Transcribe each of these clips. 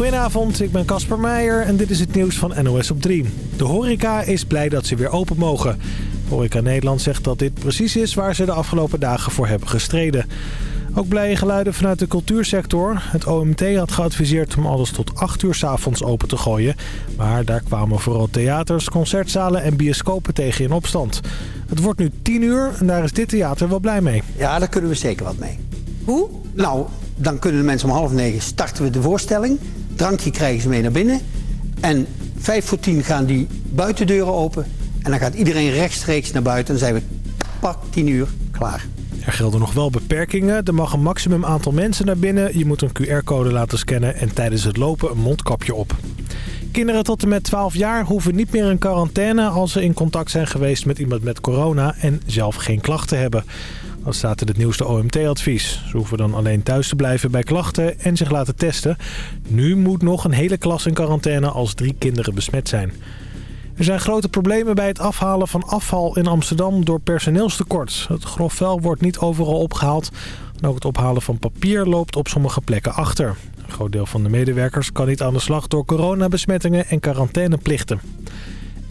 Goedenavond, ik ben Casper Meijer en dit is het nieuws van NOS op 3. De horeca is blij dat ze weer open mogen. Horeca Nederland zegt dat dit precies is waar ze de afgelopen dagen voor hebben gestreden. Ook blije geluiden vanuit de cultuursector. Het OMT had geadviseerd om alles tot 8 uur s avonds open te gooien. Maar daar kwamen vooral theaters, concertzalen en bioscopen tegen in opstand. Het wordt nu 10 uur en daar is dit theater wel blij mee. Ja, daar kunnen we zeker wat mee. Hoe? Nou, dan kunnen de mensen om half negen starten we de voorstelling. Drankje krijgen ze mee naar binnen. En vijf voor tien gaan die buitendeuren open. En dan gaat iedereen rechtstreeks naar buiten. En dan zijn we pak tien uur klaar. Er gelden nog wel beperkingen. Er mag een maximum aantal mensen naar binnen. Je moet een QR-code laten scannen en tijdens het lopen een mondkapje op. Kinderen tot en met 12 jaar hoeven niet meer in quarantaine als ze in contact zijn geweest met iemand met corona en zelf geen klachten hebben. Dat staat in het nieuwste OMT-advies. Ze hoeven dan alleen thuis te blijven bij klachten en zich laten testen. Nu moet nog een hele klas in quarantaine als drie kinderen besmet zijn. Er zijn grote problemen bij het afhalen van afval in Amsterdam door personeelstekort. Het grof vuil wordt niet overal opgehaald. En ook het ophalen van papier loopt op sommige plekken achter. Een groot deel van de medewerkers kan niet aan de slag door coronabesmettingen en quarantaineplichten.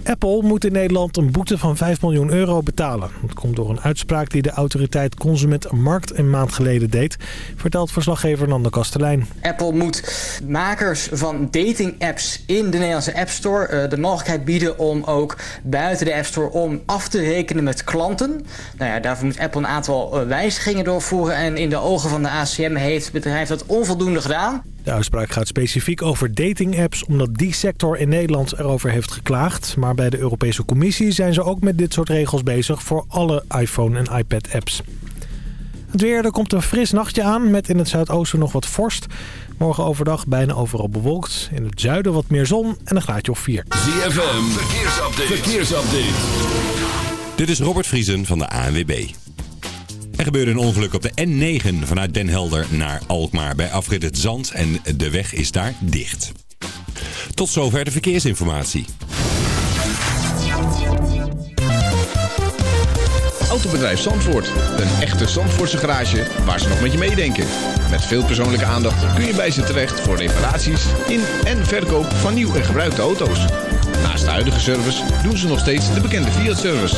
Apple moet in Nederland een boete van 5 miljoen euro betalen. Dat komt door een uitspraak die de autoriteit Consument Markt een maand geleden deed, vertelt verslaggever Nando Kastelein. Apple moet makers van dating-apps in de Nederlandse App Store uh, de mogelijkheid bieden om ook buiten de App Store om af te rekenen met klanten. Nou ja, daarvoor moet Apple een aantal uh, wijzigingen doorvoeren en in de ogen van de ACM heeft het bedrijf dat onvoldoende gedaan. De uitspraak gaat specifiek over dating-apps omdat die sector in Nederland erover heeft geklaagd. Maar bij de Europese Commissie zijn ze ook met dit soort regels bezig voor alle iPhone- en iPad-apps. Het weer, er komt een fris nachtje aan met in het zuidoosten nog wat vorst. Morgen overdag bijna overal bewolkt. In het zuiden wat meer zon en een graadje of 4. ZFM, verkeersupdate. verkeersupdate. Dit is Robert Vriesen van de ANWB. Er gebeurde een ongeluk op de N9 vanuit Den Helder naar Alkmaar bij afrit het Zand en de weg is daar dicht. Tot zover de verkeersinformatie. Autobedrijf Zandvoort. Een echte Zandvoortse garage waar ze nog met je meedenken. Met veel persoonlijke aandacht kun je bij ze terecht voor reparaties in en verkoop van nieuw en gebruikte auto's. Naast de huidige service doen ze nog steeds de bekende Fiat-service.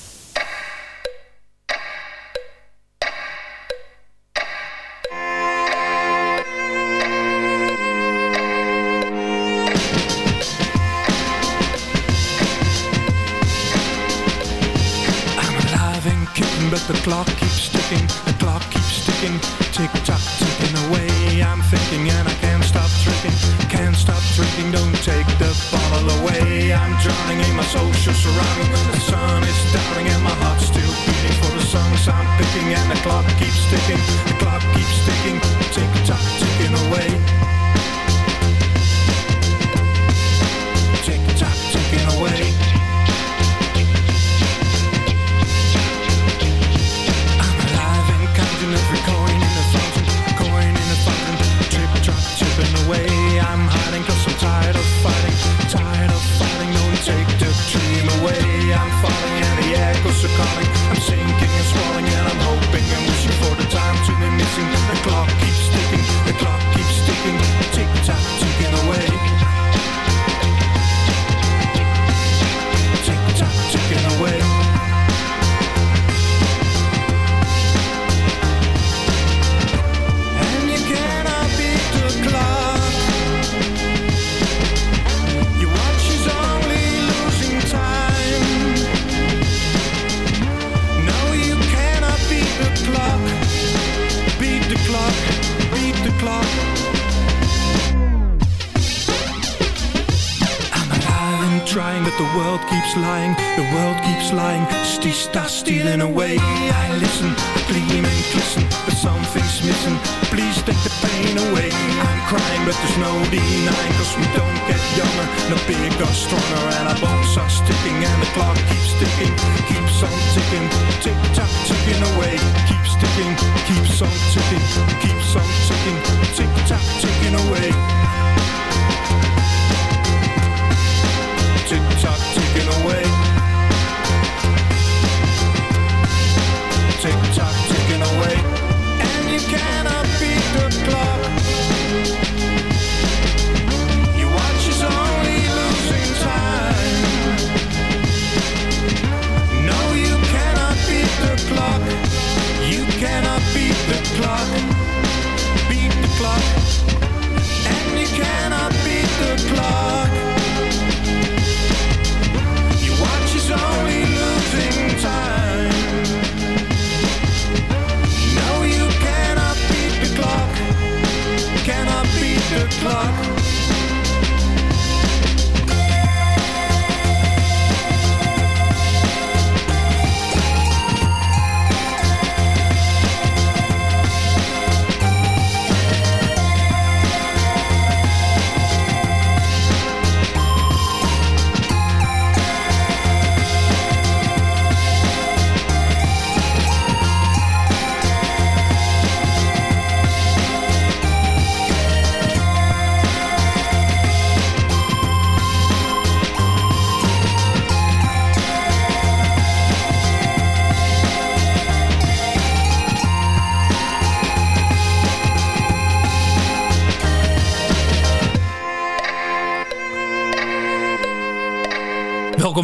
There's no denying, cause we don't get younger, the no bigger, stronger, and our bones are sticking, and the clock keeps ticking, keeps on ticking, tick tock ticking away, keeps ticking, keeps on ticking, keeps on ticking,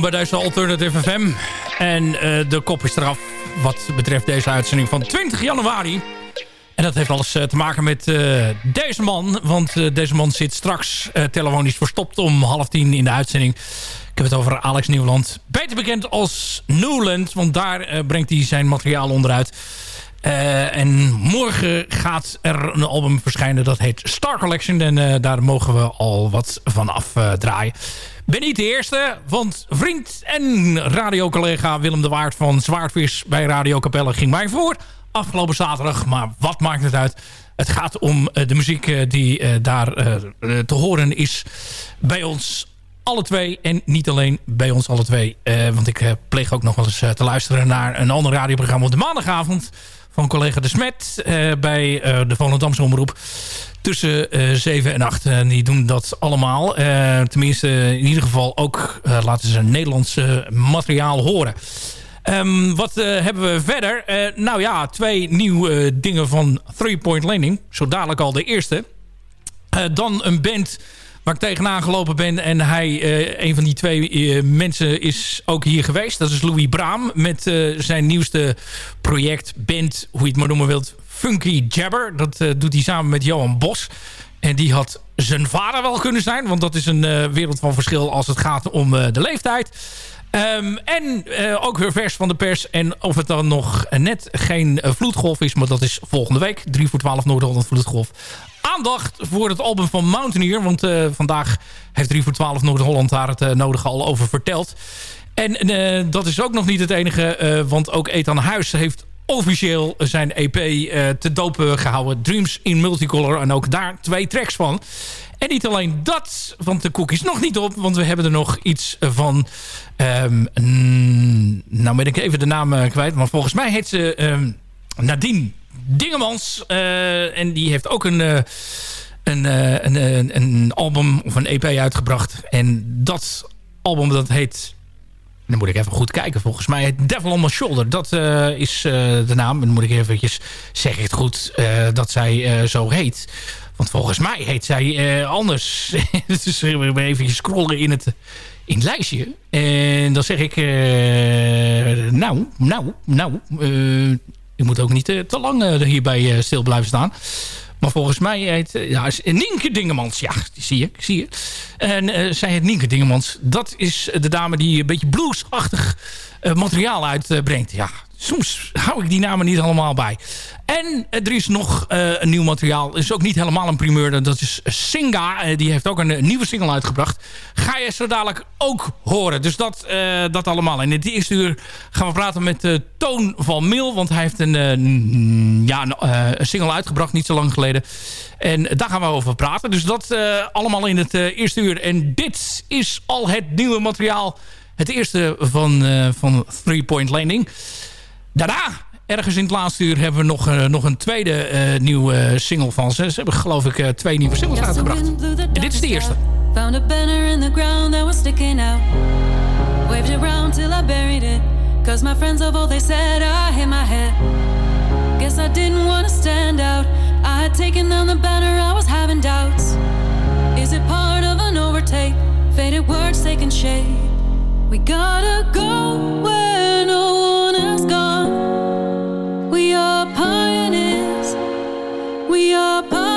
Bij deze Alternative FM. En eh, de kop is eraf wat betreft deze uitzending van 20 januari. En dat heeft alles eh, te maken met eh, deze man. Want deze man zit straks telefonisch verstopt om half tien in de uitzending. Ik heb het over Alex Nieuwland. Beter bekend als Newland. Want daar brengt hij zijn materiaal onderuit. En morgen gaat er een album verschijnen. Dat heet Star Collection. En daar mogen we al wat van afdraaien. Ben niet de eerste, want vriend en radiocollega Willem de Waard van Zwaardvis bij Radio Capelle ging mij voor afgelopen zaterdag. Maar wat maakt het uit? Het gaat om eh, de muziek eh, die eh, daar te horen is bij ons alle twee. En niet alleen bij ons alle twee. Eh, want ik eh, pleeg ook nog wel eens eh, te luisteren naar een ander radioprogramma op de maandagavond. Van collega De Smet bij de Volendamse Omroep. Tussen eh 7 en 8. En die doen dat allemaal. Tenminste, in ieder geval ook laten ze Nederlands eh, materiaal horen. Ehm, wat hebben we verder? Nou ja, twee nieuwe dingen van Three Point Landing. Zo dadelijk al de eerste. Dan een band waar ik tegenaan gelopen ben. En hij, eh, een van die twee eh, mensen, is ook hier geweest. Dat is Louis Braam met eh, zijn nieuwste project, band, hoe je het maar noemen wilt, Funky Jabber. Dat doet hij samen met Johan Bos. En die had zijn vader wel kunnen zijn. Want dat is een wereld van verschil als het gaat om de leeftijd. Ehm, en eh, ook weer vers van de pers. En of het dan nog net geen eh, vloedgolf is. Maar dat is volgende week. 3 voor 12 Noord-Holland vloedgolf. Aandacht voor het album van Mountaineer. Want eh, vandaag heeft 3 voor 12 Noord-Holland daar het eh, nodige al over verteld. En dat is ook nog niet het enige. want ook Ethan Huis heeft officieel zijn EP eh, te dopen gehouden. Dreams in Multicolor. En ook daar twee tracks van. En niet alleen dat, want de koek is nog niet op. Want we hebben er nog iets van... ehm, nou ben ik even de naam eh, kwijt. Maar volgens mij heet ze ehm, Nadine Dingemans. eh, en die heeft ook een... een, een, een album of een EP uitgebracht. En dat album dat heet... Dan moet ik even goed kijken. Volgens mij Devil on My Shoulder. Dat eh, is eh, de naam. Dan moet ik eventjes... Zeg ik het goed eh, dat zij zo heet. Want volgens mij heet zij anders. dus even scrollen in het, in het lijstje. En dan zeg ik... nou, nou, nou... ik moet ook niet te lang hierbij stil blijven staan. Maar volgens mij heet... ja, Nienke Dingemans. Ja, zie je. Zie je. En eh, zij heet Nienke Dingemans. Dat is de dame die een beetje bluesachtig eh, materiaal uitbrengt. ja, soms hou ik die namen niet allemaal bij. En er is nog eh, een nieuw materiaal. Is ook niet helemaal een primeur. Dat is Singa. Eh, die heeft ook een, eh, nieuwe single uitgebracht. Ga je zo dadelijk ook horen. Dus dat, dat allemaal. In het eerste uur gaan we praten met Toon van Mil. Want hij heeft een, ja, een, single uitgebracht. Niet zo lang geleden. En daar gaan we over praten. Dus dat allemaal in het eerste uur. En dit is al het nieuwe materiaal. Het eerste van, van Three Point Landing. Daarna, ergens in het laatste uur, hebben we nog, uh, nog een tweede uh, nieuwe eh, single van ze. Ze hebben geloof ik twee nieuwe singles uitgebracht. En dit is de eerste. Found a banner in the ground that was sticking out. Waved it till I buried it. Cause my friends of all they said I hit my head. Guess I didn't want to stand out. I had taken down the banner, I was having doubts. Is it part of an overtake? Faded words taking shape. We gotta go where no one has gone. we are.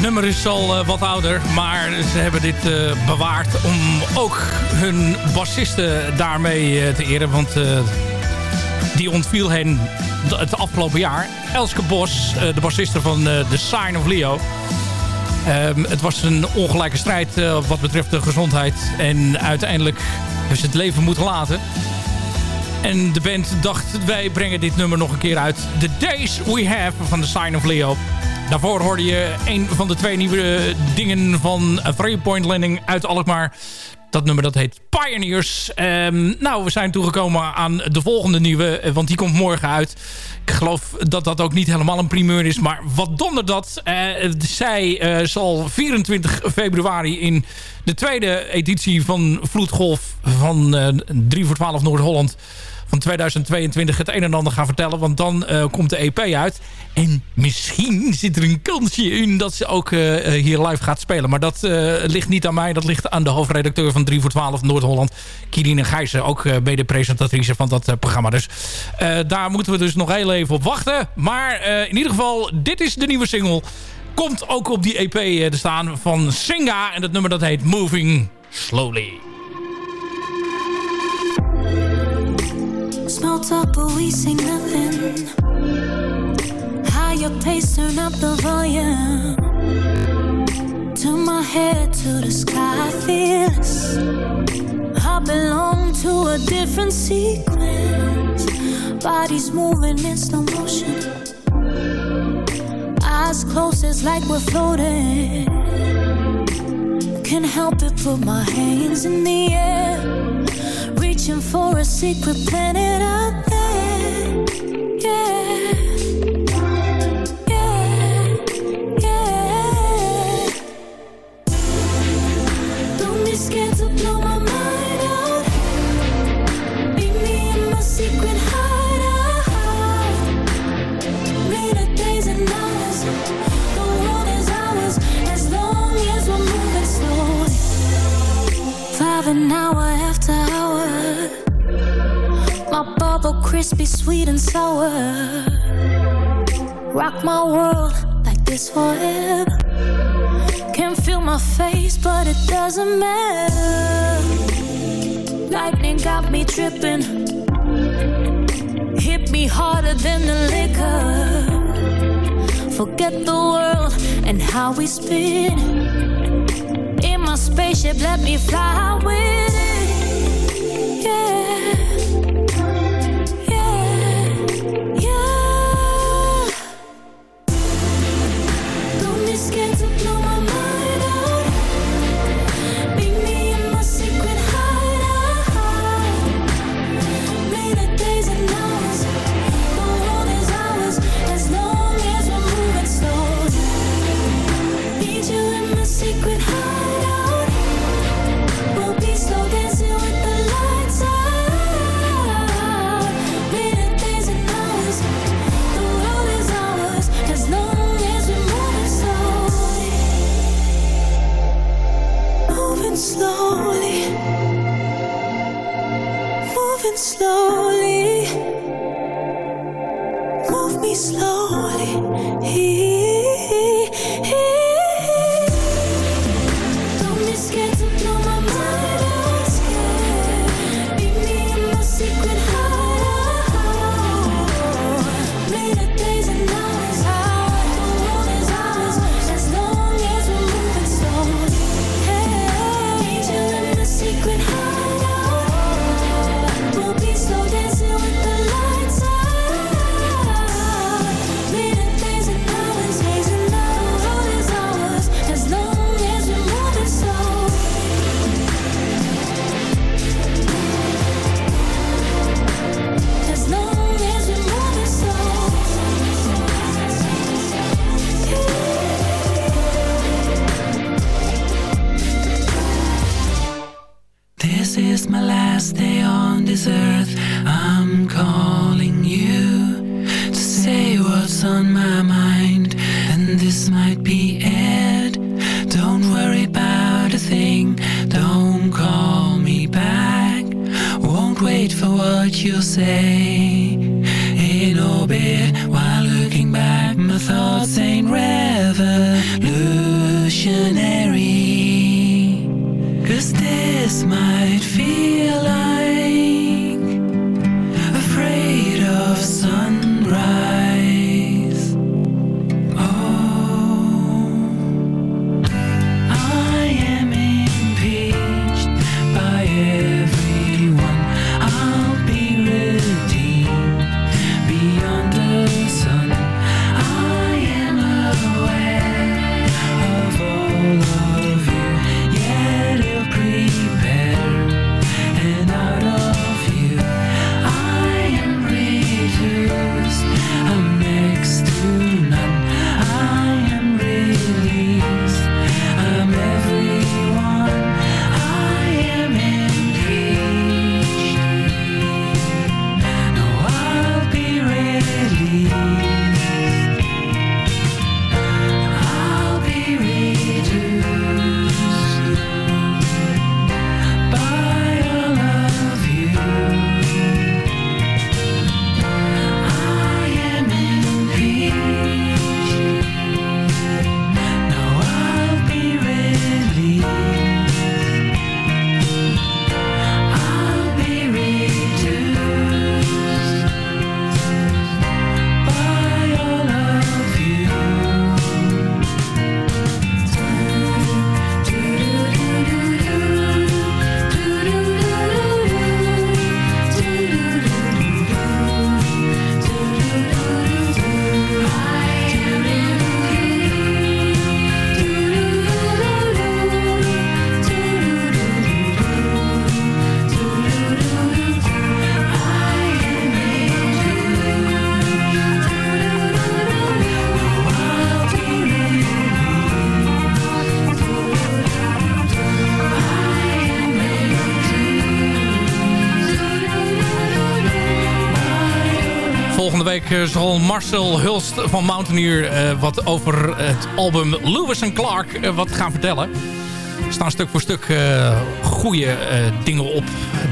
Nummer is al eh, wat ouder, maar ze hebben dit eh, bewaard om ook hun bassisten daarmee eh, te eren. Want die ontviel hen het afgelopen jaar. Elske Bos, de bassiste van The Sign of Leo. Ehm, het was een ongelijke strijd wat betreft de gezondheid. En uiteindelijk hebben ze het leven moeten laten. En de band dacht, wij brengen dit nummer nog een keer uit. The Days We Have van The Sign of Leo. Daarvoor hoorde je een van de twee nieuwe dingen van Three Point Landing uit Alkmaar. Dat nummer dat heet Pioneers. Ehm, nou, we zijn toegekomen aan de volgende nieuwe, eh, want die komt morgen uit. Ik geloof dat dat ook niet helemaal een primeur is, maar wat donder dat. Eh, zij eh, zal 24 februari in de tweede editie van Vloedgolf van eh 3 voor 12 Noord-Holland van 2022 het een en ander gaan vertellen. Want dan eh, komt de EP uit. En misschien zit er een kansje in dat ze ook eh, eh, hier live gaat spelen. Maar dat ligt niet aan mij. Dat ligt aan de hoofdredacteur van 3 voor 12 Noord-Holland. Kirine Gijzen, ook uh, mede-presentatrice van dat programma. Dus daar moeten we dus nog heel even op wachten. Maar in ieder geval, dit is de nieuwe single. Komt ook op die EP te staan van Singa. En dat nummer dat heet Moving Slowly. Small talk, but we say nothing. Higher pace, turn up the volume. Turn my head to the sky, I feel fearless. I belong to a different sequence. Bodies moving in slow motion. Eyes closed, it's like we're floating. Can't help it, put my hands in the air reaching for a secret planet out there. Yeah. Crispy, sweet and sour. Rock my world like this forever. Can't feel my face, but it doesn't matter. Lightning got me tripping. Hit me harder than the liquor. Forget the world and how we spin. In my spaceship, let me fly with it. Yeah. Yeah. Zal Marcel Hulst van Mountaineer eh, wat over het album Lewis Clark eh, wat gaan vertellen. Er staan stuk voor stuk eh goede dingen op.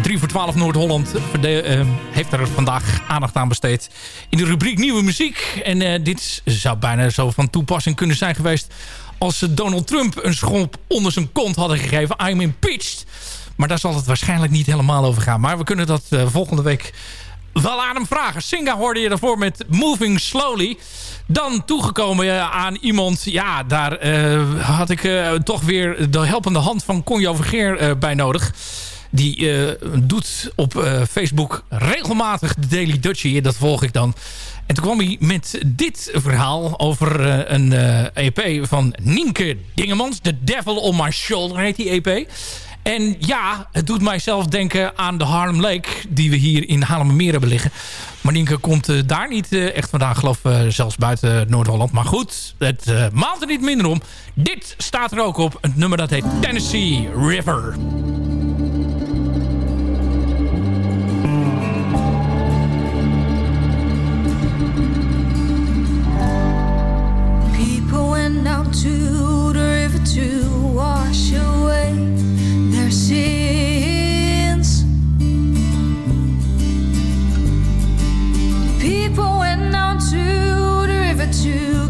3 voor 12 Noord-Holland heeft er vandaag aandacht aan besteed in de rubriek Nieuwe Muziek. En dit zou bijna zo van toepassing kunnen zijn geweest als ze Donald Trump een schop onder zijn kont hadden gegeven. I'm impeached. Maar daar zal het waarschijnlijk niet helemaal over gaan. Maar we kunnen dat volgende week wel aan hem vragen. Singa hoorde je daarvoor met Moving Slowly. Dan toegekomen eh, aan iemand... Ja, daar eh, had ik eh, toch weer de helpende hand van Conjo Vergeer bij nodig. Die doet op Facebook regelmatig de Daily Dutchie. Dat volg ik dan. En toen kwam hij met dit verhaal over een EP van Nienke Dingemans. The Devil on My Shoulder heet die EP. En ja, het doet mij zelf denken aan de Harlem Lake... die we hier in Haarlemmermeer hebben liggen. Komt eh, daar niet eh, echt vandaan. geloof eh, zelfs buiten Noord-Holland. Maar goed, het maalt er niet minder om. Dit staat er ook op. Het nummer dat heet Tennessee River. People went to the river to wash away sins. People went down to the river to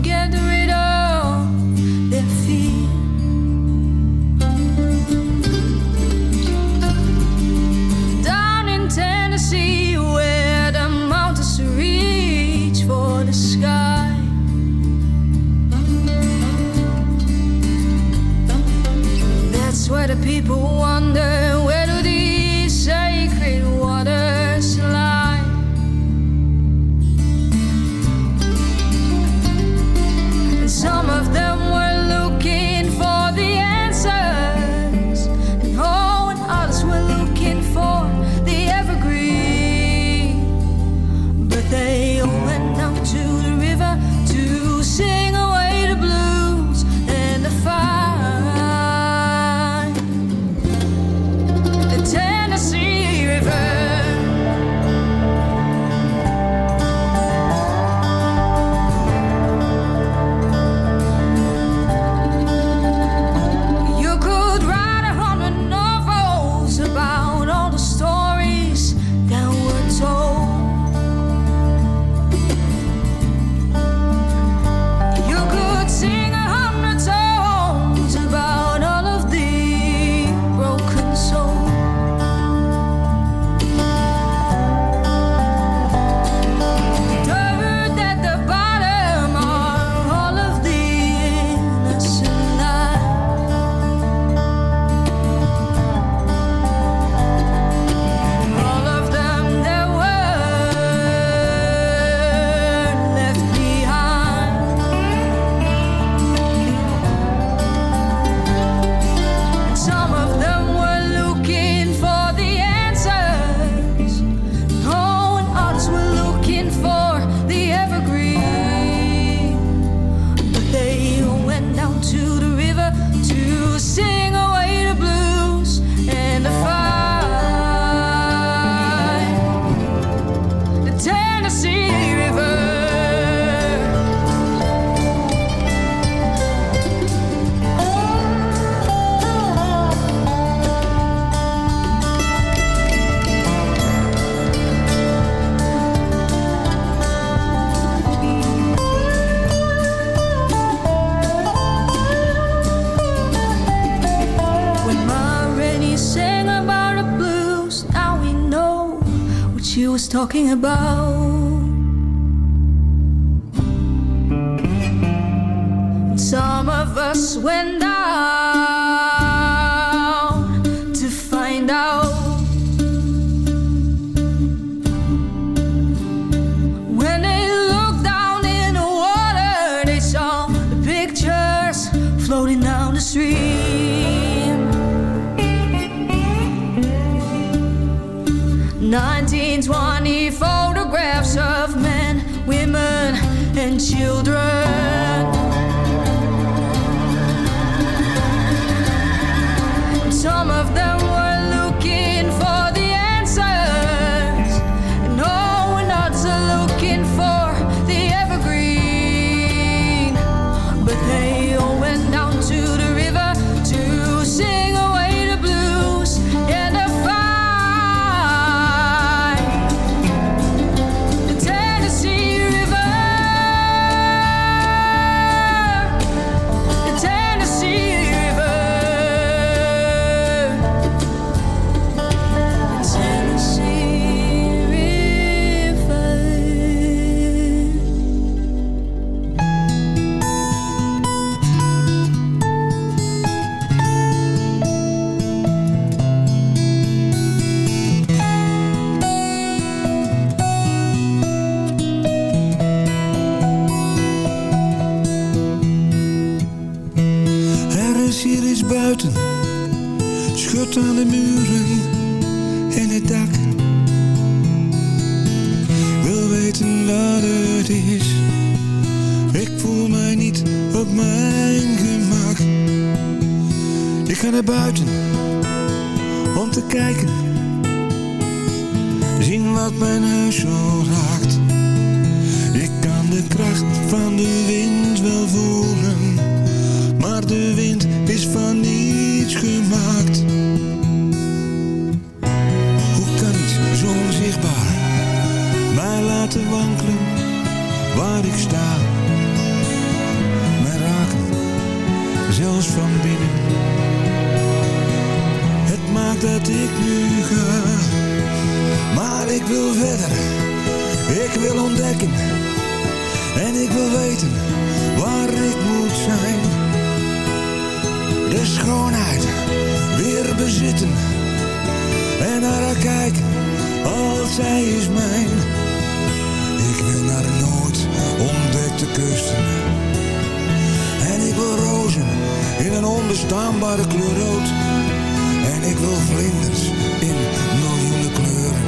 That's where the people wonder was talking about. Some of us went is, ik voel mij niet op mijn gemak. Ik ga naar buiten om te kijken, zien wat mijn huis zo raakt. Ik kan de kracht van de wind wel voelen maar de wind is van niets gemaakt. Laten wankelen waar ik sta? Mij raken, zelfs van binnen. Het maakt dat ik nu ga, maar ik wil verder. Ik wil ontdekken en ik wil weten waar ik moet zijn de schoonheid weer bezitten en naar haar kijken als zij is mijn. Ik wil naar de nooit ontdekte kusten en ik wil rozen in een onbestaanbare kleur rood en ik wil vlinders in miljoenen kleuren,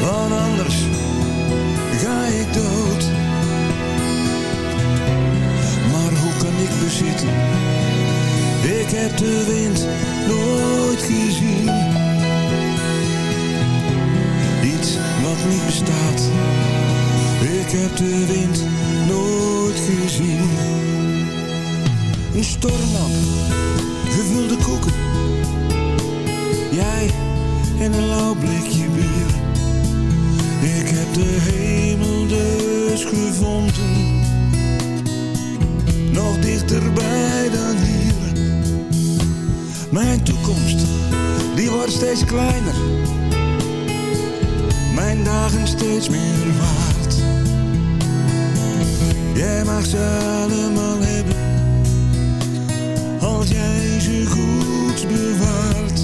want anders ga ik dood. Maar hoe kan ik bezitten? Ik heb de wind nooit gezien. Niet bestaat. Ik heb de wind nooit gezien. Een stormlamp, gevulde koeken. Jij en een lauw blikje bier. Ik heb de hemel dus gevonden. Nog dichterbij dan hier. Mijn toekomst, die wordt steeds kleiner. Dagen steeds meer waard. Jij mag ze allemaal hebben. Als jij ze goed bewaart.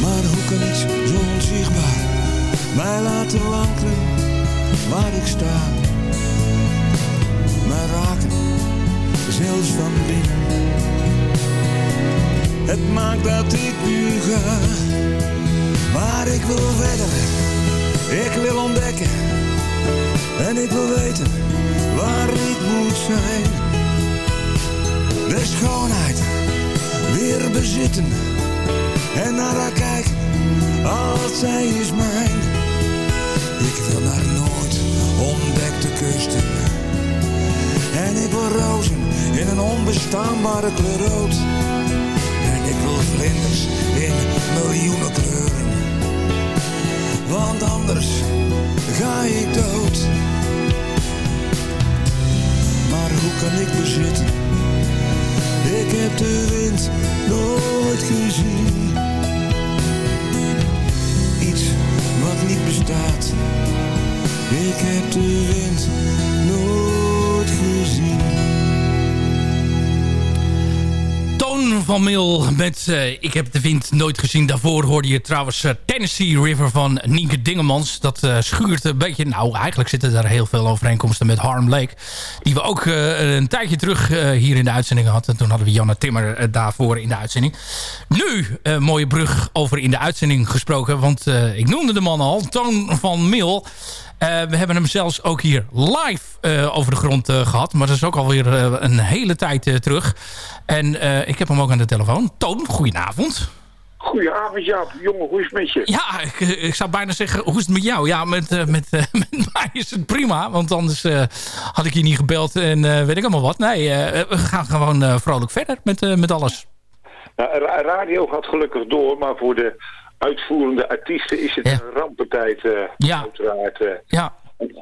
Maar hoe kan iets zo onzichtbaar mij laten wankelen waar ik sta? Mij raken, zelfs van binnen. Het maakt dat ik nu ga, maar ik wil verder. Ik wil ontdekken en ik wil weten waar ik moet zijn. De schoonheid weer bezitten en naar haar kijken als zij is mijn. Ik wil naar nooit ontdekte kusten en ik wil rozen in een onbestaanbare kleur rood. En ik wil vlinders in miljoenen kleuren. Want anders ga ik dood. Maar hoe kan ik bezitten? Ik heb de wind nooit gezien. staat. Ik heb de wind nooit van Mil met eh, Ik heb de wind nooit gezien. Daarvoor hoorde je trouwens eh, Tennessee River van Nienke Dingemans. Dat eh, schuurt een beetje... Nou, eigenlijk zitten daar heel veel overeenkomsten met Harm Lake. Die we ook een tijdje terug hier in de uitzending hadden. Toen hadden we Janne Timmer daarvoor in de uitzending. Nu, mooie brug over in de uitzending gesproken. Want ik noemde de man al. Toon van Mil. Eh, we hebben hem zelfs ook hier live eh, over de grond eh, gehad. Maar dat is ook alweer een hele tijd terug. En ik heb hem ook aan de telefoon. Toon, goedenavond. Goedenavond Jaap, jongen, hoe is het met je? Ja, ik, ik zou bijna zeggen, hoe is het met jou? Ja, met, uh, met, uh, met mij is het prima. Want anders uh, had ik je niet gebeld en weet ik allemaal wat. Nee, we gaan gewoon vrolijk verder met, met alles. Nou, radio gaat gelukkig door, maar voor de uitvoerende artiesten is het ja. een rampentijd ja. uiteraard. ja.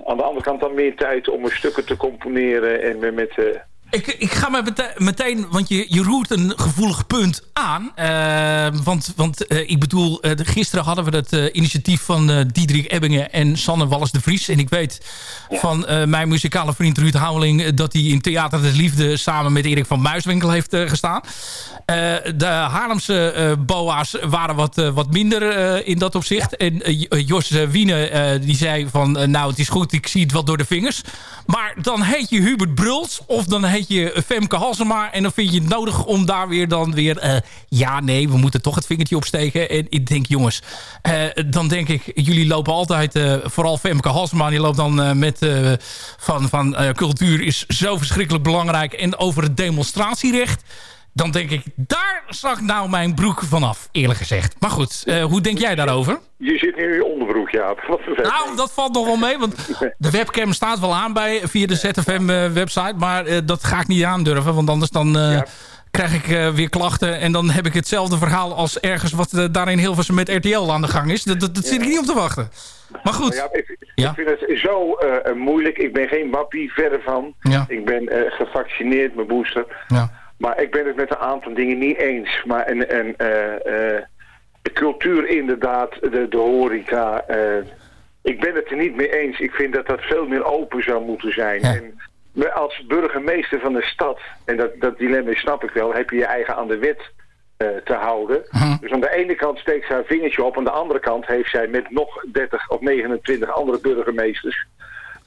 Aan de andere kant dan meer tijd om stukken te componeren en met... met ik, ik ga maar meteen, want je, je roert een gevoelig punt aan. Uh, want want uh, ik bedoel, uh, gisteren hadden we het initiatief van Diederik Ebbingen en Sanne Wallis de Vries. En ik weet ja. van mijn muzikale vriend Ruud Houweling... dat hij in Theater des Liefde samen met Erik van Muiswinkel heeft gestaan. de Haarlemse boa's waren wat, wat minder in dat opzicht. Ja. En Jos Wiene die zei van, nou het is goed, ik zie het wel door de vingers. Maar dan heet je Hubert Bruls of dan heet je Femke Halsema... en dan vind je het nodig om daar weer dan weer... Uh, ja, nee, we moeten toch het vingertje opsteken. En ik denk, jongens, uh, dan denk ik... jullie lopen altijd, uh, vooral Femke Halsema... die loopt dan met van, van cultuur is zo verschrikkelijk belangrijk... en over het demonstratierecht... dan denk ik, daar zak nou mijn broek vanaf, eerlijk gezegd. Maar goed, hoe denk jij daarover? Je zit nu in je onderbroek, ja. Nou, dat valt nog wel mee, want de webcam staat wel aan bij via de ZFM-website. Maar uh, dat ga ik niet aandurven, want anders dan uh, ja. krijg ik weer klachten. En dan heb ik hetzelfde verhaal als ergens wat daar in Hilversum met RTL aan de gang is. Dat, dat, dat zit ik niet op te wachten. Maar goed. Ja, ik, ja. vind het zo moeilijk. Ik ben geen wappie, verder van. Ja. Ik ben gevaccineerd, mijn booster. Maar ik ben het met een aantal dingen niet eens. Maar en... en de cultuur inderdaad, de, de horeca. Uh, ik ben het er niet mee eens. Ik vind dat dat veel meer open zou moeten zijn. Ja. En als burgemeester van de stad, en dat, dat dilemma snap ik wel, heb je je eigen aan de wet uh, te houden. Mhm. Dus aan de ene kant steekt zij haar vingertje op, aan de andere kant heeft zij met nog 30 of 29 andere burgemeesters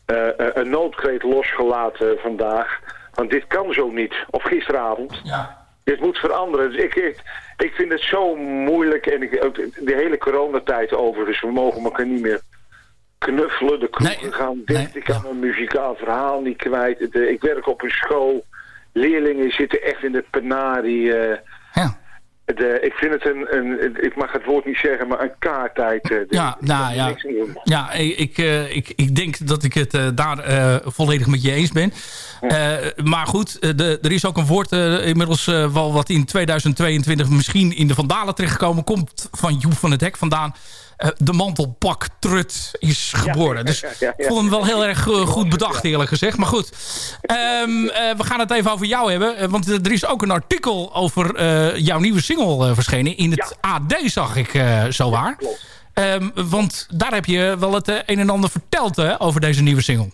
uh, een noodkreet losgelaten vandaag. Want dit kan zo niet. Of gisteravond. Ja. Dit moet veranderen. Dus ik, ik, ik vind het zo moeilijk. En ik, ook de hele coronatijd over. Dus we mogen elkaar niet meer knuffelen. De kroegen nee, gaan dicht. nee, ik kan ja. mijn muzikaal verhaal niet kwijt. De, ik werk op een school. Leerlingen zitten echt in de penarie. Uh, ja. De, ik vind het een, een, ik mag het woord niet zeggen, maar een kaartijd. Uh, ja, nou ja. Ja, ik, uh, ik, ik denk dat ik het uh, daar volledig met je eens ben. Ja. maar goed, de, er is ook een woord inmiddels wel wat in 2022 misschien in de Vandalen terechtgekomen. Komt van Joep van het Hek vandaan. Uh, de mantelpak trut is geboren. Dus ik vond hem wel heel erg uh, goed bedacht eerlijk gezegd. Maar goed, um, uh, we gaan het even over jou hebben. Want er is ook een artikel over jouw nieuwe single verschenen. In het AD zag ik zo waar. Um, want daar heb je wel het een en ander verteld hè, over deze nieuwe single.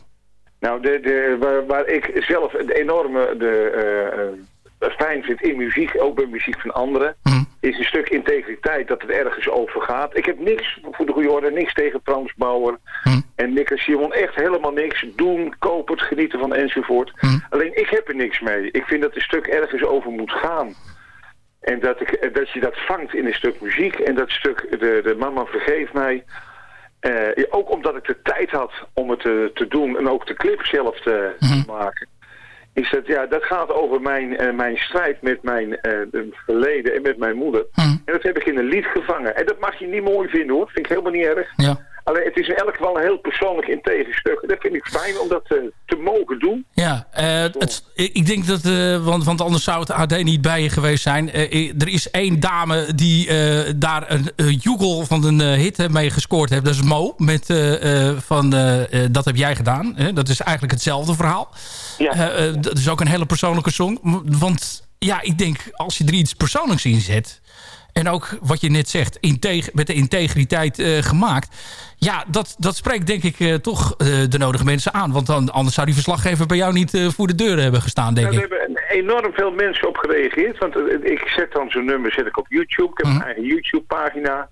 Nou, de, de, waar, waar ik zelf het enorme... De, fijn vind in muziek, ook bij muziek van anderen, mm. Is een stuk integriteit dat het ergens over gaat. Ik heb niks, voor de goede orde, niks tegen Frans Bauer mm. en Nick en Simon. Echt helemaal niks. Doen, kopen, het, genieten van enzovoort. Mm. Alleen ik heb er niks mee. Ik vind dat een stuk ergens over moet gaan. En dat, ik, dat je dat vangt in een stuk muziek. En dat stuk, de, de mama vergeef mij. Uh, ook omdat ik de tijd had om het te, te doen en ook de clip zelf te, te maken is dat, ja, dat gaat over mijn, uh, mijn strijd met mijn uh, verleden en met mijn moeder. Mm. En dat heb ik in een lied gevangen. En dat mag je niet mooi vinden hoor, vind ik helemaal niet erg. Ja. Alleen het is in elk geval een heel persoonlijk integer stuk. Dat vind ik fijn om dat uh, te mogen doen. Ja, het, ik denk dat, want, want anders zou het AD niet bij je geweest zijn. er is één dame die daar een joegel van een hit mee gescoord heeft. Dat is Mo, met, van dat heb jij gedaan. dat is eigenlijk hetzelfde verhaal. Ja. dat is ook een hele persoonlijke song. Want ja, ik denk, als je er iets persoonlijks in zet... En ook wat je net zegt, met de integriteit eh, gemaakt. Ja, dat, dat spreekt denk ik eh, toch eh, de nodige mensen aan. Want dan, anders zou die verslaggever bij jou niet voor de deur hebben gestaan, denk Nou, ik. er hebben enorm veel mensen op gereageerd. Want ik zet dan zo'n nummer zet ik op YouTube. Ik heb een eigen YouTube-pagina.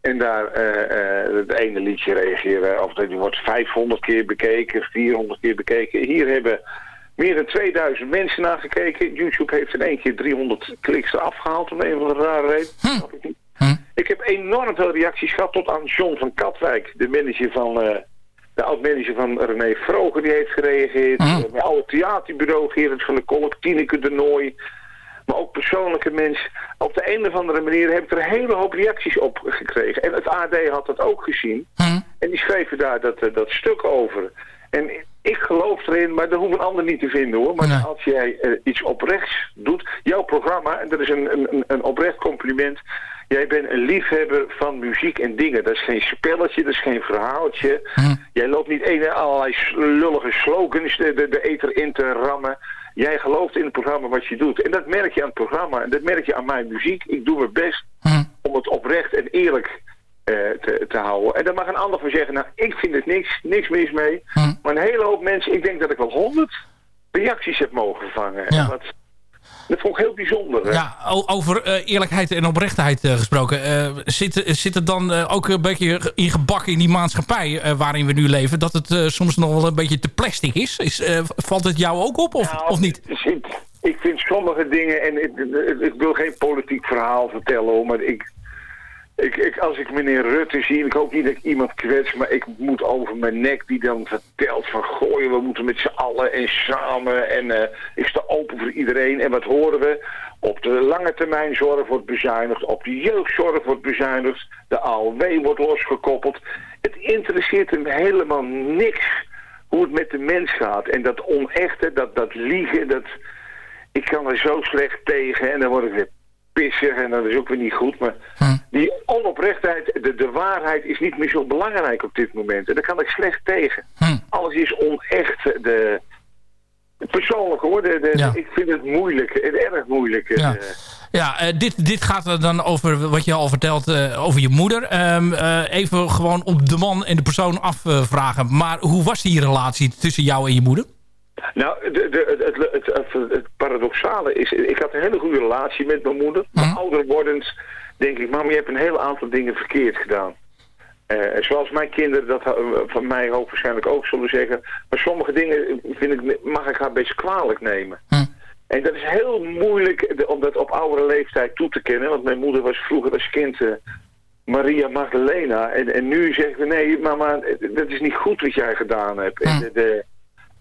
En daar het ene liedje reageren. Of die wordt 500 keer bekeken, 400 keer bekeken. Hier hebben meer dan 2000 mensen naar gekeken. YouTube heeft in één keer 300 kliks eraf gehaald. Om een of andere rare reden. Ik niet. Ik heb enorm veel reacties gehad tot aan John van Katwijk. De manager van... eh, de oud-manager van René Vroger die heeft gereageerd. Mhm. Uh, Mijn oude theaterbureau Gerrit van de Kolk, Tineke de Nooi. Maar ook persoonlijke mensen. Op de een of andere manier heb ik er een hele hoop reacties op gekregen. En het AD had dat ook gezien. En die schreven daar dat, eh, dat stuk over. En ik geloof erin, maar dat hoeft een ander niet te vinden hoor. Maar als jij eh, iets oprechts doet, jouw programma, en dat is een, een, een oprecht compliment. Jij bent een liefhebber van muziek en dingen. Dat is geen spelletje, dat is geen verhaaltje. Jij loopt niet een en allerlei lullige slogans de, de, de eter in te rammen. Jij gelooft in het programma wat je doet. En dat merk je aan het programma. En dat merk je aan mijn muziek. Ik doe mijn best om het oprecht en eerlijk te, te houden. En dan mag een ander van zeggen, nou, ik vind het niks, niks mis mee. Maar een hele hoop mensen, ik denk dat ik wel honderd reacties heb mogen vangen. En dat, dat vond ik heel bijzonder. hè. Ja, over eh, eerlijkheid en oprechtheid eh, gesproken. eh, zit, zit het dan eh, ook een beetje ingebakken in die maatschappij eh, waarin we nu leven? Dat het eh, soms nog wel een beetje te plastic is? is eh, valt het jou ook op of, of niet? Ik, vind sommige dingen, en ik, ik- wil geen politiek verhaal vertellen maar ik, ik, ik, als ik meneer Rutte zie, ik hoop niet dat ik iemand kwets, maar ik moet over mijn nek die dan vertelt van gooien, we moeten met z'n allen en samen en eh, ik sta open voor iedereen. En wat horen we? Op de lange termijn zorg wordt bezuinigd, op de jeugdzorg wordt bezuinigd, de AOW wordt losgekoppeld. Het interesseert hem helemaal niks hoe het met de mens gaat. En dat onechte, dat, dat liegen, dat... Ik kan er zo slecht tegen en dan word ik weer pissig en dat is ook weer niet goed. Maar die onoprechtheid, de, de waarheid is niet meer zo belangrijk op dit moment. En daar kan ik slecht tegen. Alles is onecht. De, persoonlijk hoor, de, de- ik vind het moeilijk, het erg moeilijk. Ja. eh. Ja, eh, dit, dit gaat dan over wat je al vertelt eh, over je moeder. Ehm, eh, even gewoon op de man en de persoon afvragen. maar hoe was die relatie tussen jou en je moeder? Nou, de, de, het, het, het, paradoxale is, ik had een hele goede relatie met mijn moeder. Maar ouder wordend denk ik, mam, je hebt een heel aantal dingen verkeerd gedaan. Eh, zoals mijn kinderen dat eh, van mij hoogwaarschijnlijk ook zullen zeggen. Maar sommige dingen vind ik, mag ik haar best kwalijk nemen. En dat is heel moeilijk om dat op oudere leeftijd toe te kennen. Want mijn moeder was vroeger als kind eh, Maria Magdalena. En, en nu zeggen we, nee mama, dat is niet goed wat jij gedaan hebt. En, de, de-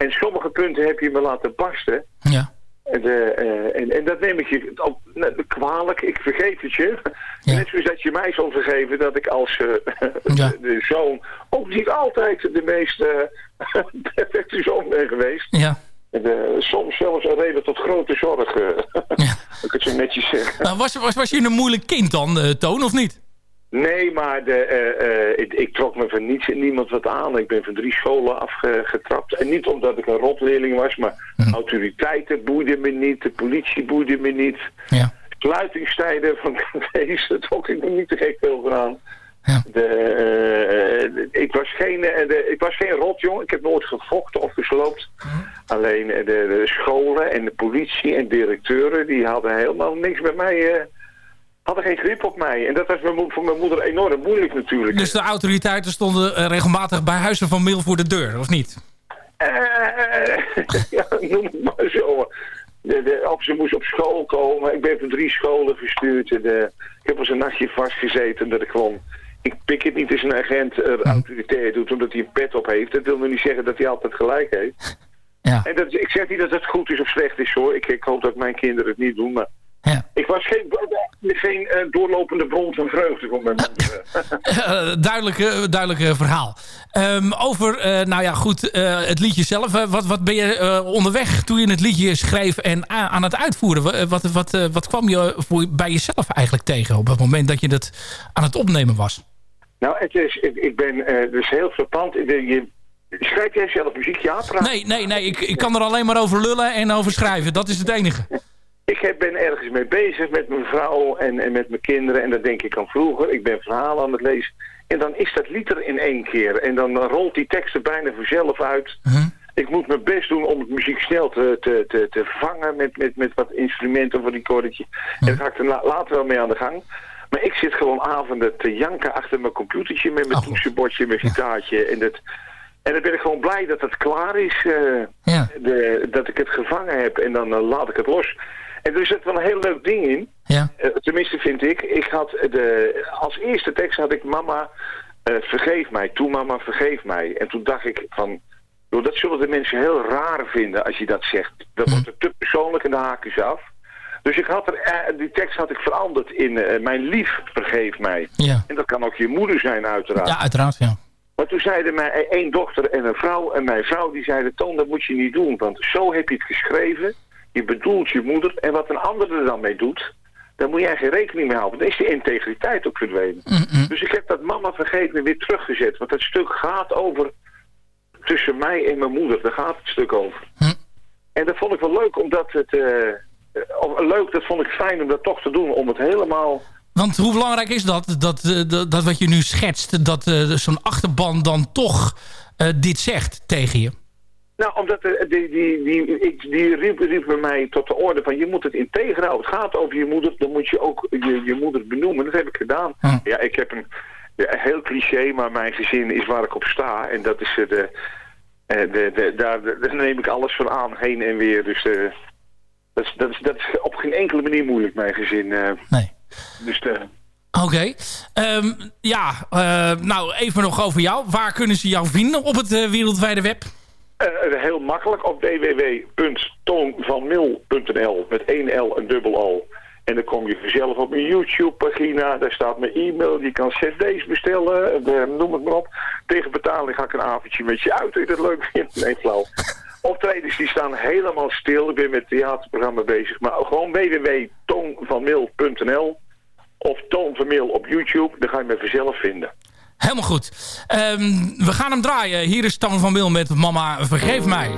en sommige punten heb je me laten barsten. Ja. En, de, eh, en, en dat neem ik je op, nou, kwalijk. Ik vergeef het je. Net zoals dat je mij zal vergeven dat ik als eh, de, de zoon ook niet altijd de meest eh, perfecte zoon ben geweest. Ja. En, eh, soms zelfs een reden tot grote zorg, eh, als ik het zo netjes zeg. Nou, was, was, was je een moeilijk kind dan, eh, Toon, of niet? Nee, maar de, eh, eh, ik, ik trok me van niets en niemand wat aan. Ik ben van drie scholen afgetrapt. En niet omdat ik een rotleerling was, maar autoriteiten boeiden me niet. De politie boeide me niet. Ja. Sluitingstijden van cafés, daar trok ik me niet te gek veel van aan. De, eh, ik, was geen, de, ik was geen rotjong. Ik heb nooit gevochten of gesloopt. Alleen eh, de, de scholen en de politie en directeuren... die hadden helemaal niks met mij... eh, hadden geen grip op mij. En dat was voor mijn moeder enorm moeilijk natuurlijk. Dus de autoriteiten stonden eh, regelmatig bij Huizen van Mil voor de deur, of niet? Eh, ja, noem het maar zo. De, de, of ze moest op school komen. Ik ben van drie scholen verstuurd. En, de, ik heb als een nachtje vastgezeten dat ik gewoon... Ik pik het niet als een agent er autoriteit doet omdat hij een pet op heeft. Dat wil nog niet zeggen dat hij altijd gelijk heeft. Ja. En dat, ik zeg niet dat het goed is of slecht is hoor. Ik, ik hoop dat mijn kinderen het niet doen. Maar ik was geen, geen eh, doorlopende bron van vreugde voor mijn. Eh, duidelijk, eh, duidelijk eh, verhaal. Ehm, over, eh, nou ja, goed, het liedje zelf. wat, wat ben je onderweg toen je het liedje schreef en aan het uitvoeren? Wa- Wat, wat, wat kwam je voor, bij jezelf eigenlijk tegen op het moment dat je dat aan het opnemen was? Nou, het is, ik, ik ben dus heel verpand. Je, je, schrijf jij zelf muziek? Ja, praat. Nee, nee, nee. Ik, ik kan er alleen maar over lullen en over schrijven. Dat is het enige. Ik ben ergens mee bezig met mijn vrouw en, en met mijn kinderen. En dat denk ik aan vroeger. Ik ben verhalen aan het lezen. En dan is dat lied er in één keer. En dan rolt die tekst er bijna vanzelf uit. Ik moet mijn best doen om het muziek snel te, te, te, te vangen met, met, met wat instrumenten of een recordetje. En daar ga ik er la- later wel mee aan de gang. Maar ik zit gewoon avonden te janken achter mijn computertje met mijn toetsenbordje, mijn gitaartje. En, dat, en dan ben ik gewoon blij dat het klaar is. eh, de, dat ik het gevangen heb en dan eh, laat ik het los. En er zit wel een heel leuk ding in. Ja. Eh, tenminste vind ik. ik had de, als eerste tekst had ik mama eh, vergeef mij. Toen mama vergeef mij. En toen dacht ik van... joh, dat zullen de mensen heel raar vinden als je dat zegt. Dat wordt er te persoonlijk en de haken ze af. Dus ik had er, eh, die tekst had ik veranderd in mijn lief vergeef mij. Ja. En dat kan ook je moeder zijn uiteraard. Ja, uiteraard, ja. Maar toen zeiden mij eh, één dochter en een vrouw. En mijn vrouw die zeiden, Toon, dat moet je niet doen. Want zo heb je het geschreven. Je bedoelt je moeder. En wat een ander er dan mee doet, daar moet jij geen rekening mee houden. Dan is de integriteit ook verdwenen. Dus ik heb dat mama vergeet me weer teruggezet. Want dat stuk gaat over tussen mij en mijn moeder. Daar gaat het stuk over. En dat vond ik wel leuk, omdat het... eh, eh, leuk, dat vond ik fijn om dat toch te doen. Om het helemaal... Want hoe belangrijk is dat, dat, eh, dat, dat wat je nu schetst... dat zo'n achterban dan toch dit zegt tegen je? Nou, omdat eh, die, die, die, ik, die riep, riep bij mij tot de orde van je moet het integer houden. Het gaat over je moeder, dan moet je ook je, je moeder benoemen. Dat heb ik gedaan. Ja, ik heb een ja, heel cliché, maar mijn gezin is waar ik op sta. En dat is eh, de, eh, de, de, daar, daar neem ik alles van aan, heen en weer. Dus dat, is, dat, is, dat is op geen enkele manier moeilijk, mijn gezin. Nee. Dus de, Oké. Ehm, ja, nou even nog over jou. Waar kunnen ze jou vinden op het wereldwijde web? Eh, heel makkelijk op www.toonvanmil.nl met één L en dubbel O. En dan kom je vanzelf op mijn YouTube-pagina. Daar staat mijn e-mail. Je kan cd's bestellen. eh, noem het maar op. Tegen betaling ga ik een avondje met je uit. Als je dat leuk. Nee, flauw. Optredens die staan helemaal stil. Ik ben met het theaterprogramma bezig. Maar gewoon www.toonvanmil.nl of Toon van Mil op YouTube. Daar ga je me vanzelf vinden. Helemaal goed. Ehm, we gaan hem draaien. Hier is Toon van Wil met Mama Vergeef Mij.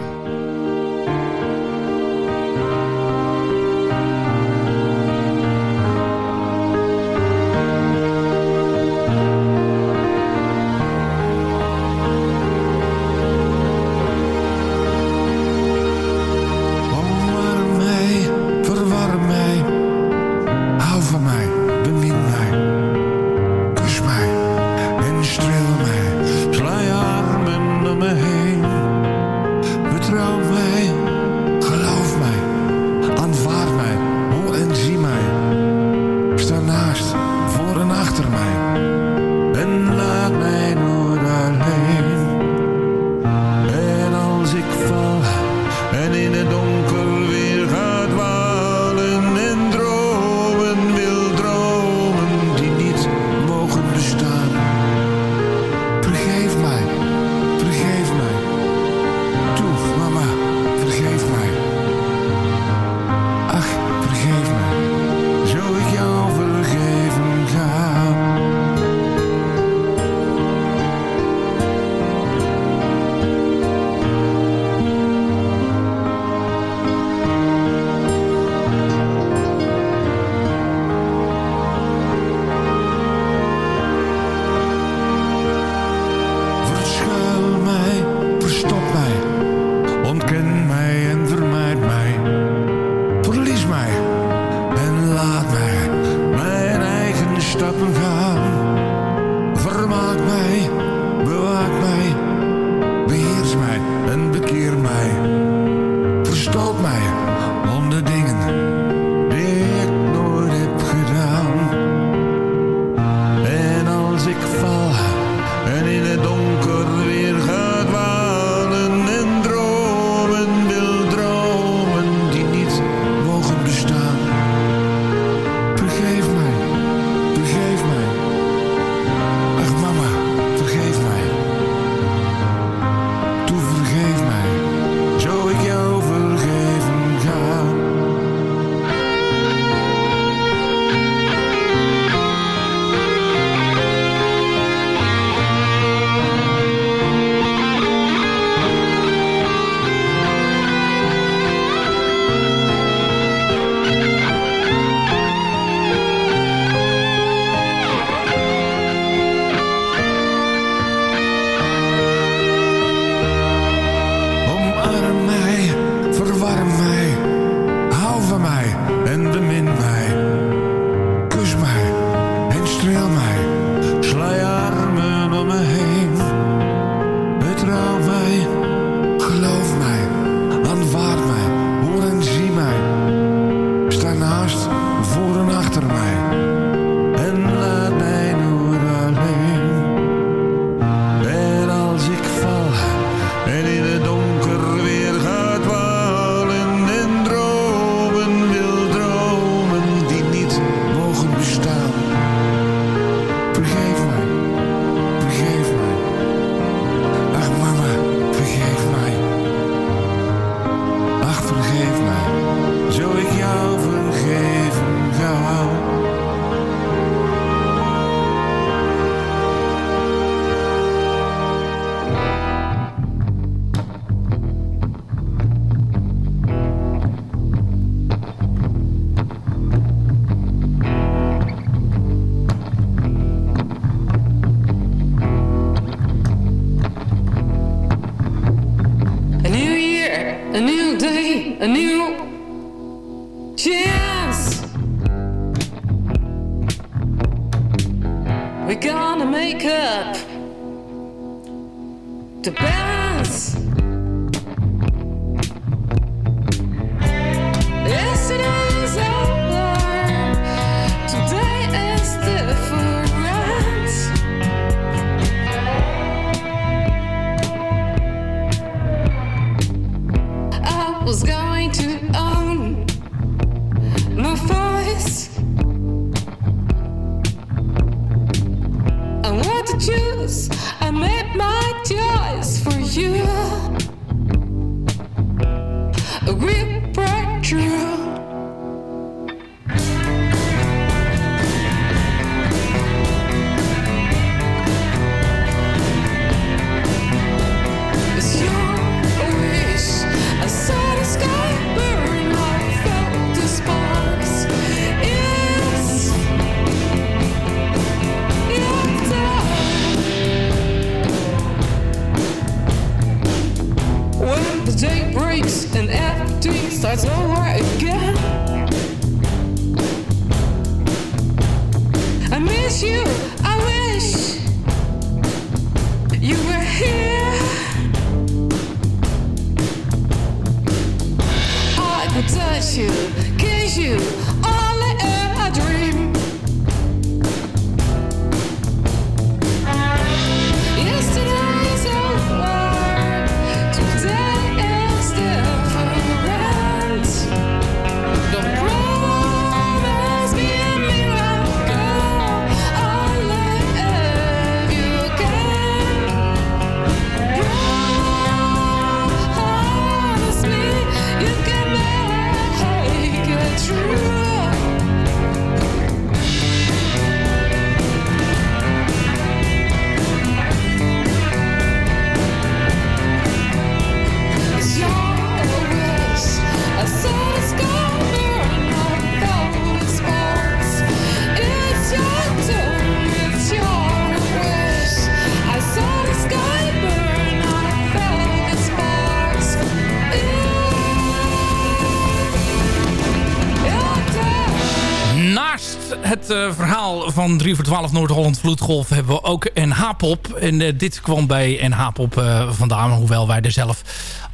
Van 3 voor 12 Noord-Holland Vloedgolf hebben we ook NH-pop. En eh, dit kwam bij NH-pop eh, vandaan, hoewel wij er zelf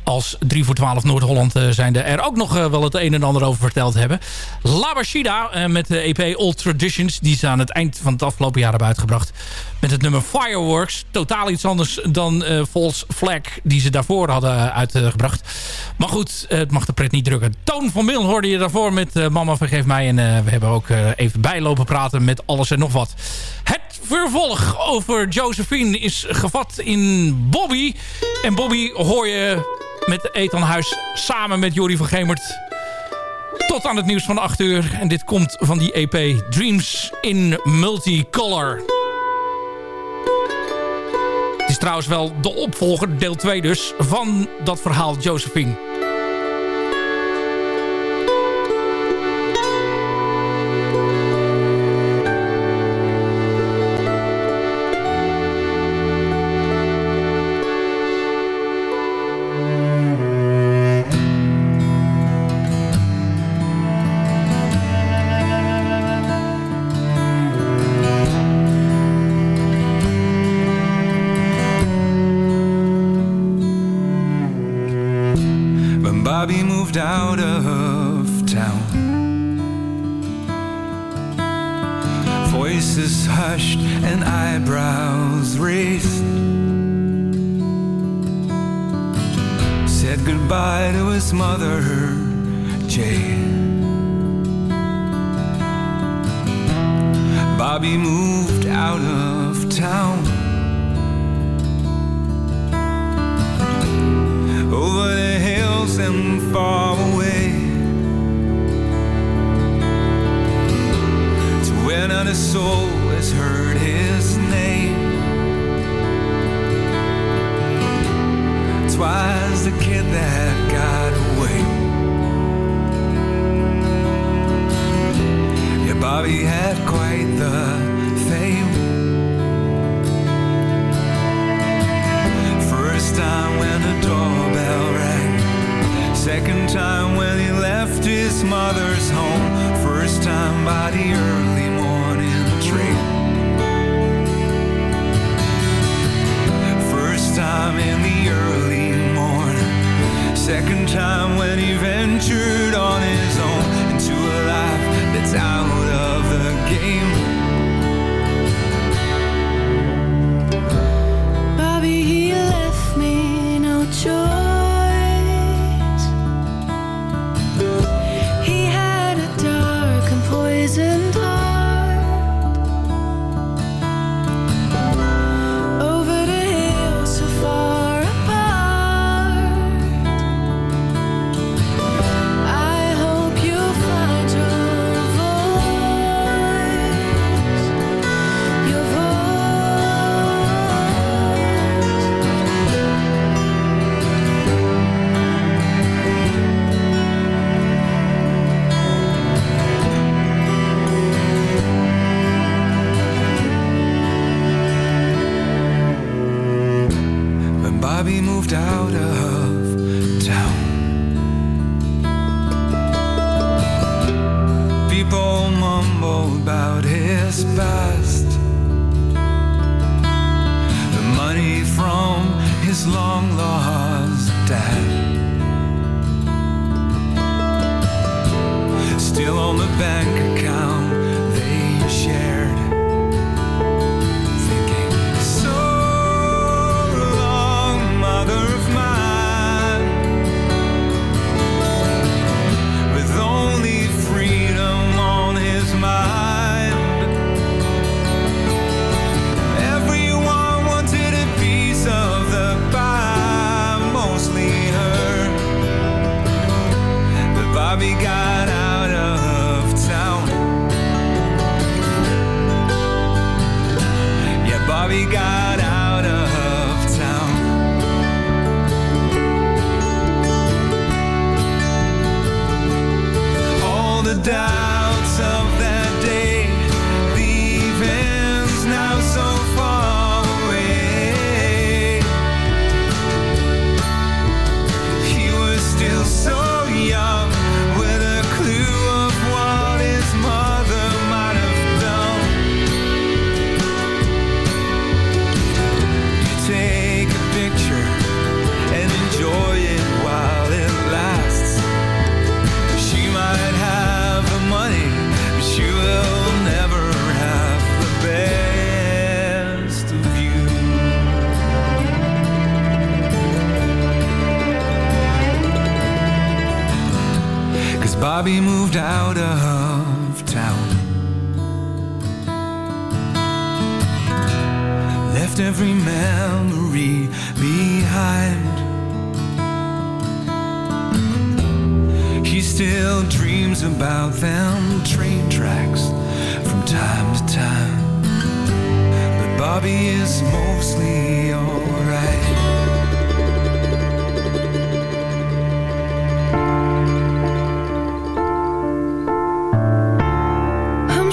als 3 voor 12 Noord-Holland uh, zijnde er ook nog uh, wel het een en ander over verteld hebben. Labashida uh, met de EP Old Traditions, die ze aan het eind van het afgelopen jaar hebben uitgebracht. Met het nummer Fireworks. Totaal iets anders dan False Flag die ze daarvoor hadden uitgebracht. Maar goed, het mag de pret niet drukken. Toon van Mil hoorde je daarvoor met Mama Vergeef Mij. En we hebben ook even bijlopen praten met alles en nog wat. Het vervolg over Josephine is gevat in Bobby. En Bobby hoor je met Ethan Huis samen met Jori van Gemert. Tot aan het nieuws van 8 uur. En dit komt van die EP Dreams in Multicolor. Trouwens wel de opvolger, deel 2 dus, van dat verhaal Josephine. Bobby had quite the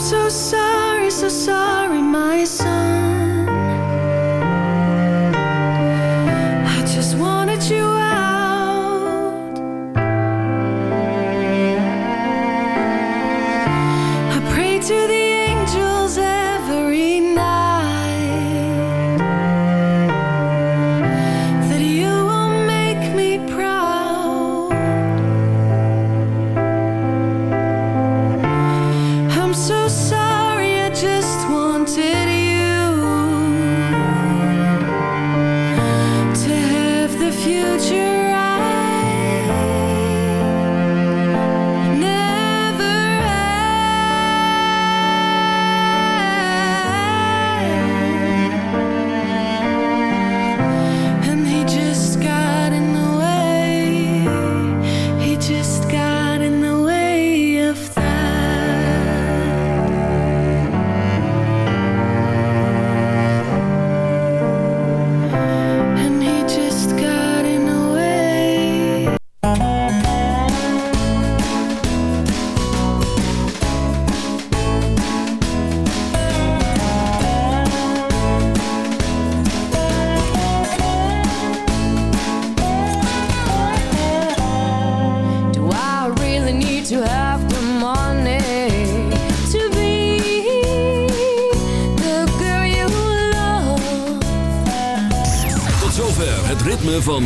so sorry, so sorry, my son.